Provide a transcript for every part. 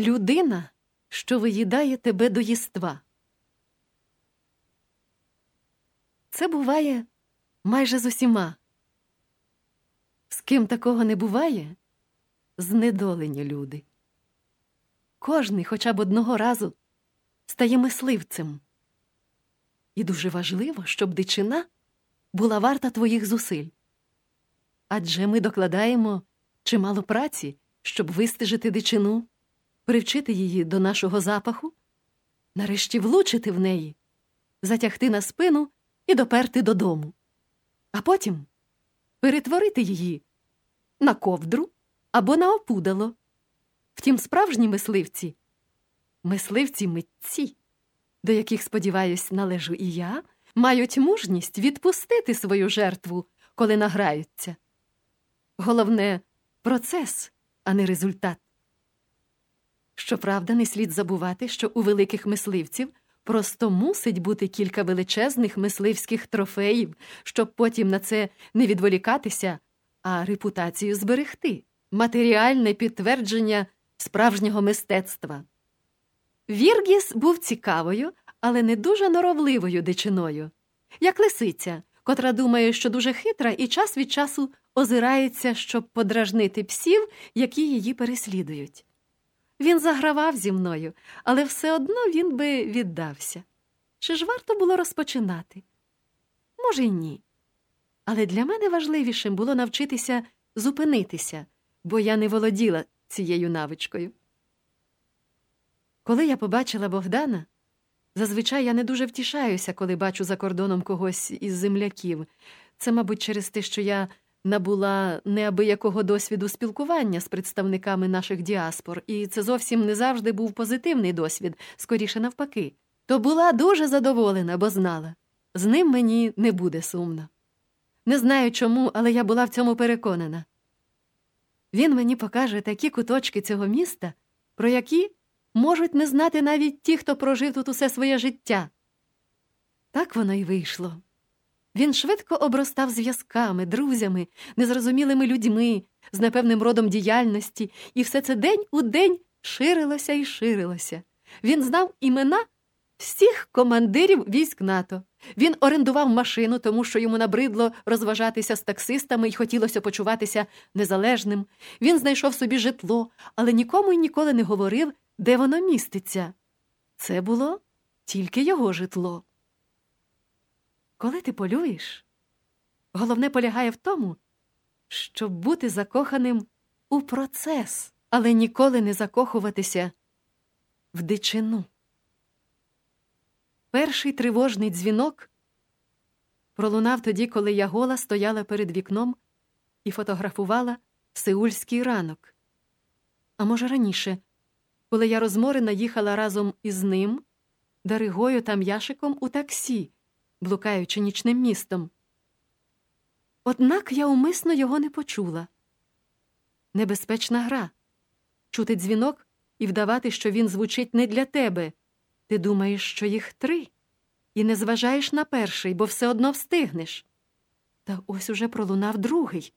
Людина, що виїдає тебе до єства. Це буває майже з усіма. З ким такого не буває, знедолені люди. Кожний хоча б одного разу стає мисливцем. І дуже важливо, щоб дичина була варта твоїх зусиль. Адже ми докладаємо чимало праці, щоб вистежити дичину, привчити її до нашого запаху, нарешті влучити в неї, затягти на спину і доперти додому, а потім перетворити її на ковдру або на опудало. Втім, справжні мисливці, мисливці митці, до яких, сподіваюсь, належу і я, мають мужність відпустити свою жертву, коли награються. Головне процес, а не результат. Щоправда, не слід забувати, що у великих мисливців просто мусить бути кілька величезних мисливських трофеїв, щоб потім на це не відволікатися, а репутацію зберегти матеріальне підтвердження справжнього мистецтва. Віргіс був цікавою, але не дуже норовливою дичиною, як лисиця, котра думає, що дуже хитра і час від часу озирається, щоб подражнити псів, які її переслідують. Він загравав зі мною, але все одно він би віддався. Чи ж варто було розпочинати? Може, й ні. Але для мене важливішим було навчитися зупинитися, бо я не володіла цією навичкою. Коли я побачила Богдана, зазвичай я не дуже втішаюся, коли бачу за кордоном когось із земляків. Це, мабуть, через те, що я набула неабиякого досвіду спілкування з представниками наших діаспор, і це зовсім не завжди був позитивний досвід, скоріше навпаки. То була дуже задоволена, бо знала з ним мені не буде сумно. Не знаю чому, але я була в цьому переконана. Він мені покаже такі куточки цього міста, про які можуть не знати навіть ті, хто прожив тут усе своє життя. Так воно й вийшло. Він швидко обростав зв'язками, друзями, незрозумілими людьми, з непевним родом діяльності, і все це день у день ширилося і ширилося. Він знав імена всіх командирів військ НАТО. Він орендував машину, тому що йому набридло розважатися з таксистами і хотілося почуватися незалежним. Він знайшов собі житло, але нікому й ніколи не говорив, де воно міститься. Це було тільки його житло. Коли ти полюєш, головне полягає в тому, щоб бути закоханим у процес, але ніколи не закохуватися в дичину. Перший тривожний дзвінок пролунав тоді, коли я гола стояла перед вікном і фотографувала сеульський ранок. А може, раніше, коли я розморена їхала разом із ним, Даригою та м'яшиком у таксі, блукаючи нічним містом. Однак я умисно його не почула. Небезпечна гра чути дзвінок і вдавати, що він звучить не для тебе. Ти думаєш, що їх три, і не зважаєш на перший, бо все одно встигнеш. Та ось уже пролунав другий,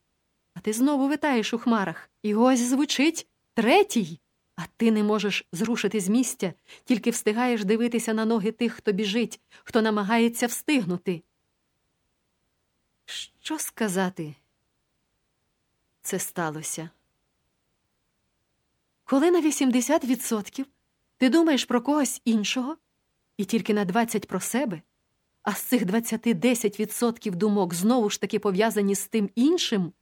а ти знову витаєш у хмарах, і ось звучить третій, а ти не можеш зрушити з місця, тільки встигаєш дивитися на ноги тих, хто біжить, хто намагається встигнути. Що сказати? Це сталося. Коли на 80% ти думаєш про когось іншого і тільки на 20 про себе, а з цих 20 10% думок знову ж таки пов'язані з тим іншим,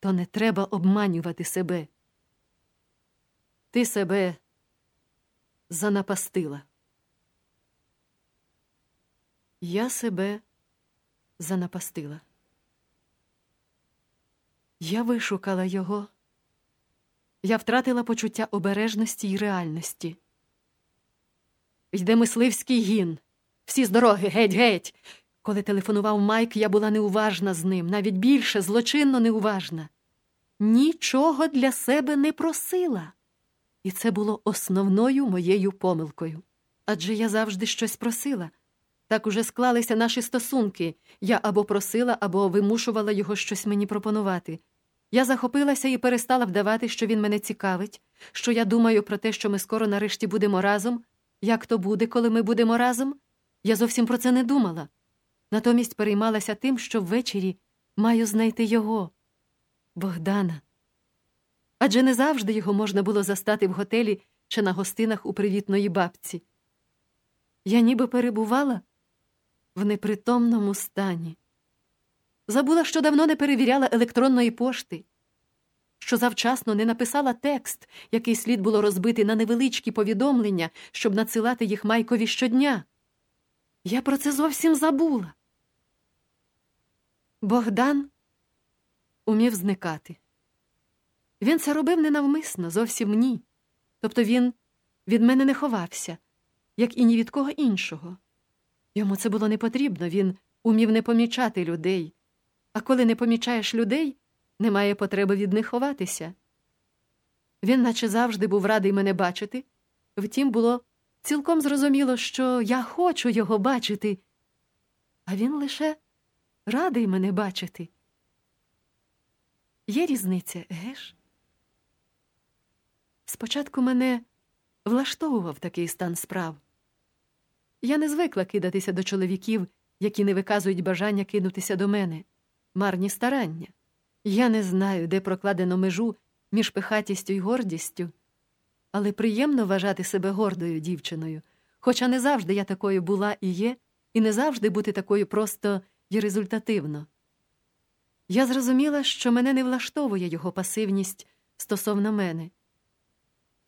то не треба обманювати себе. Ти себе занапастила. Я себе занапастила. Я вишукала його. Я втратила почуття обережності й реальності. Йде мисливський гін. Всі з дороги, геть, геть. Коли телефонував Майк, я була неуважна з ним, навіть більше злочинно неуважна. Нічого для себе не просила. І це було основною моєю помилкою. Адже я завжди щось просила. Так уже склалися наші стосунки. Я або просила, або вимушувала його щось мені пропонувати. Я захопилася і перестала вдавати, що він мене цікавить, що я думаю про те, що ми скоро нарешті будемо разом. Як то буде, коли ми будемо разом? Я зовсім про це не думала. Натомість переймалася тим, що ввечері маю знайти його, Богдана. Адже не завжди його можна було застати в готелі чи на гостинах у привітної бабці. Я ніби перебувала в непритомному стані. Забула, що давно не перевіряла електронної пошти, що завчасно не написала текст, який слід було розбити на невеличкі повідомлення, щоб надсилати їх майкові щодня. Я про це зовсім забула. Богдан умів зникати. Він це робив ненавмисно, зовсім ні. Тобто він від мене не ховався, як і ні від кого іншого. Йому це було не потрібно, він умів не помічати людей, а коли не помічаєш людей, немає потреби від них ховатися. Він, наче завжди, був радий мене бачити, втім, було цілком зрозуміло, що я хочу його бачити, а він лише радий мене бачити. Є різниця, геш? Спочатку мене влаштовував такий стан справ. Я не звикла кидатися до чоловіків, які не виказують бажання кинутися до мене, марні старання. Я не знаю, де прокладено межу між пихатістю і гордістю, але приємно вважати себе гордою дівчиною, хоча не завжди я такою була і є, і не завжди бути такою просто і результативно. Я зрозуміла, що мене не влаштовує його пасивність стосовно мене.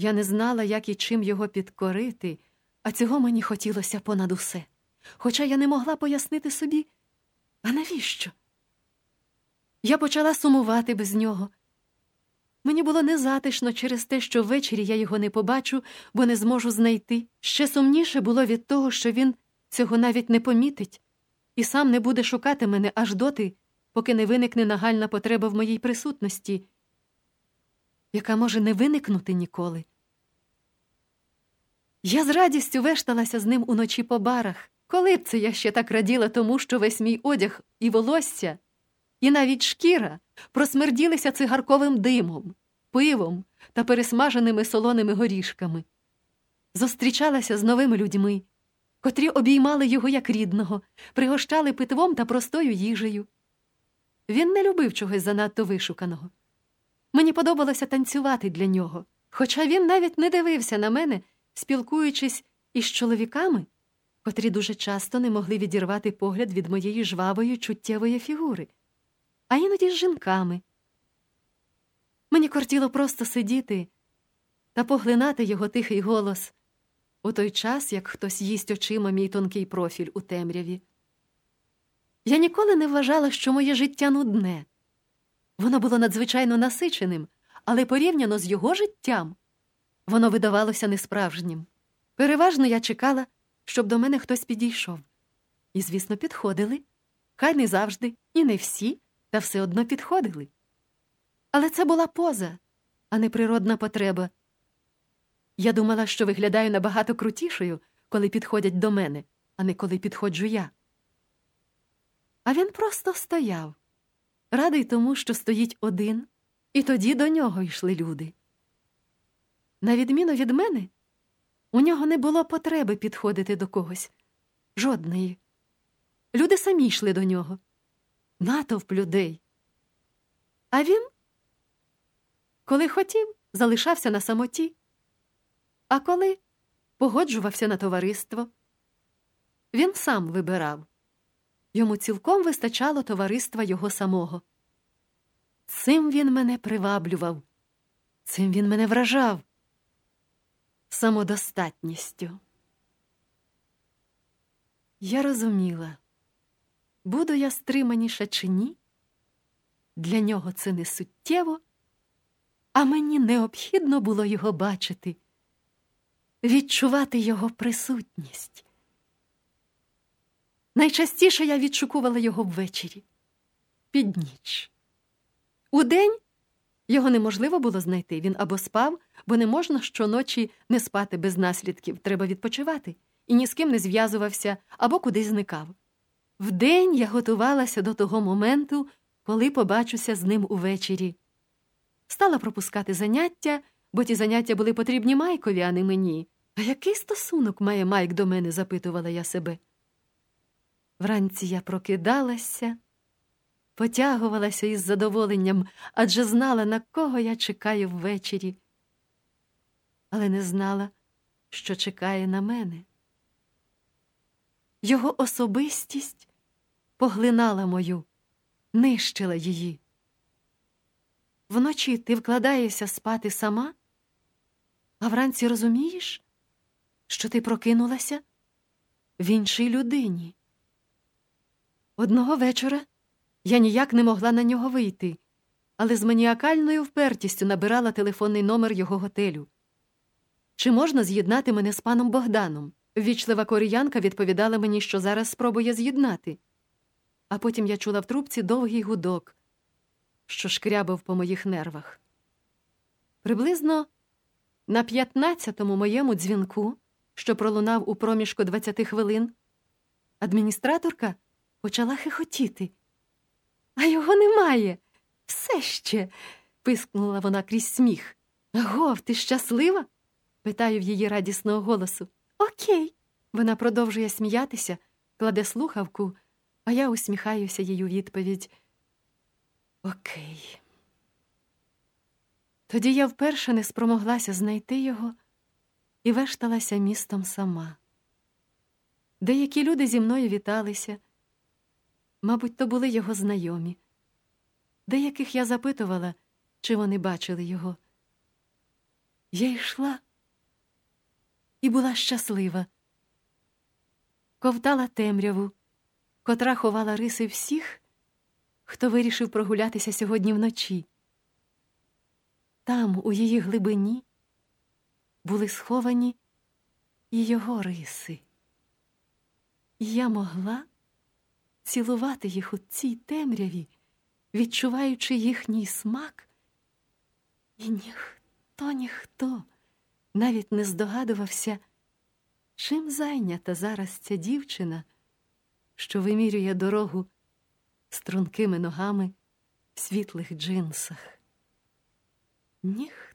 Я не знала, як і чим його підкорити, а цього мені хотілося понад усе. Хоча я не могла пояснити собі, а навіщо? Я почала сумувати без нього. Мені було незатишно через те, що ввечері я його не побачу, бо не зможу знайти. Ще сумніше було від того, що він цього навіть не помітить і сам не буде шукати мене аж доти, поки не виникне нагальна потреба в моїй присутності, яка може не виникнути ніколи. Я з радістю вешталася з ним уночі по барах. Коли б це я ще так раділа тому, що весь мій одяг і волосся, і навіть шкіра просмерділися цигарковим димом, пивом та пересмаженими солоними горішками. Зустрічалася з новими людьми, котрі обіймали його як рідного, пригощали питвом та простою їжею. Він не любив чогось занадто вишуканого. Мені подобалося танцювати для нього, хоча він навіть не дивився на мене, спілкуючись із чоловіками, котрі дуже часто не могли відірвати погляд від моєї жвавої чуттєвої фігури, а іноді з жінками. Мені кортіло просто сидіти та поглинати його тихий голос у той час, як хтось їсть очима мій тонкий профіль у темряві. Я ніколи не вважала, що моє життя нудне. Воно було надзвичайно насиченим, але порівняно з його життям воно видавалося несправжнім. Переважно я чекала, щоб до мене хтось підійшов. І, звісно, підходили. Хай не завжди, і не всі, та все одно підходили. Але це була поза, а не природна потреба. Я думала, що виглядаю набагато крутішою, коли підходять до мене, а не коли підходжу я. А він просто стояв, радий тому, що стоїть один, і тоді до нього йшли люди. На відміну від мене, у нього не було потреби підходити до когось жодної. Люди самі йшли до нього, натовп людей. А він, коли хотів, залишався на самоті, а коли погоджувався на товариство, він сам вибирав. Йому цілком вистачало товариства його самого. Цим він мене приваблював, цим він мене вражав самодостатністю. Я розуміла, буду я стриманіша чи ні, для нього це не суттєво, а мені необхідно було його бачити, відчувати його присутність. Найчастіше я відшукувала його ввечері, під ніч. Удень його неможливо було знайти. Він або спав, бо не можна щоночі не спати без наслідків, треба відпочивати, і ні з ким не зв'язувався або кудись зникав. Вдень я готувалася до того моменту, коли побачуся з ним увечері. стала пропускати заняття, бо ті заняття були потрібні Майкові, а не мені. А який стосунок має Майк до мене? запитувала я себе. Вранці я прокидалася, потягувалася із задоволенням, адже знала, на кого я чекаю ввечері, але не знала, що чекає на мене. Його особистість поглинала мою, нищила її. Вночі ти вкладаєшся спати сама, а вранці розумієш, що ти прокинулася в іншій людині. Одного вечора я ніяк не могла на нього вийти, але з маніакальною впертістю набирала телефонний номер його готелю. Чи можна з'єднати мене з паном Богданом? Ввічлива коріянка відповідала мені, що зараз спробує з'єднати. А потім я чула в трубці довгий гудок, що шкрябав по моїх нервах. Приблизно на п'ятнадцятому моєму дзвінку, що пролунав у проміжку двадцяти хвилин, адміністраторка почала хихотіти. А його немає. Все ще. пискнула вона крізь сміх. Гов, ти щаслива? Питаю в її радісного голосу. Окей. Вона продовжує сміятися, кладе слухавку, а я усміхаюся їй у відповідь. Окей. Тоді я вперше не спромоглася знайти його і вешталася містом сама. Деякі люди зі мною віталися. Мабуть, то були його знайомі. Деяких я запитувала, чи вони бачили його. Я йшла і була щаслива, ковтала темряву, котра ховала риси всіх, хто вирішив прогулятися сьогодні вночі. Там, у її глибині, були сховані і його риси. І я могла цілувати їх у цій темряві, відчуваючи їхній смак, і ніхто, ніхто навіть не здогадувався, чим зайнята зараз ця дівчина, що вимірює дорогу стрункими ногами в світлих джинсах. Ніхто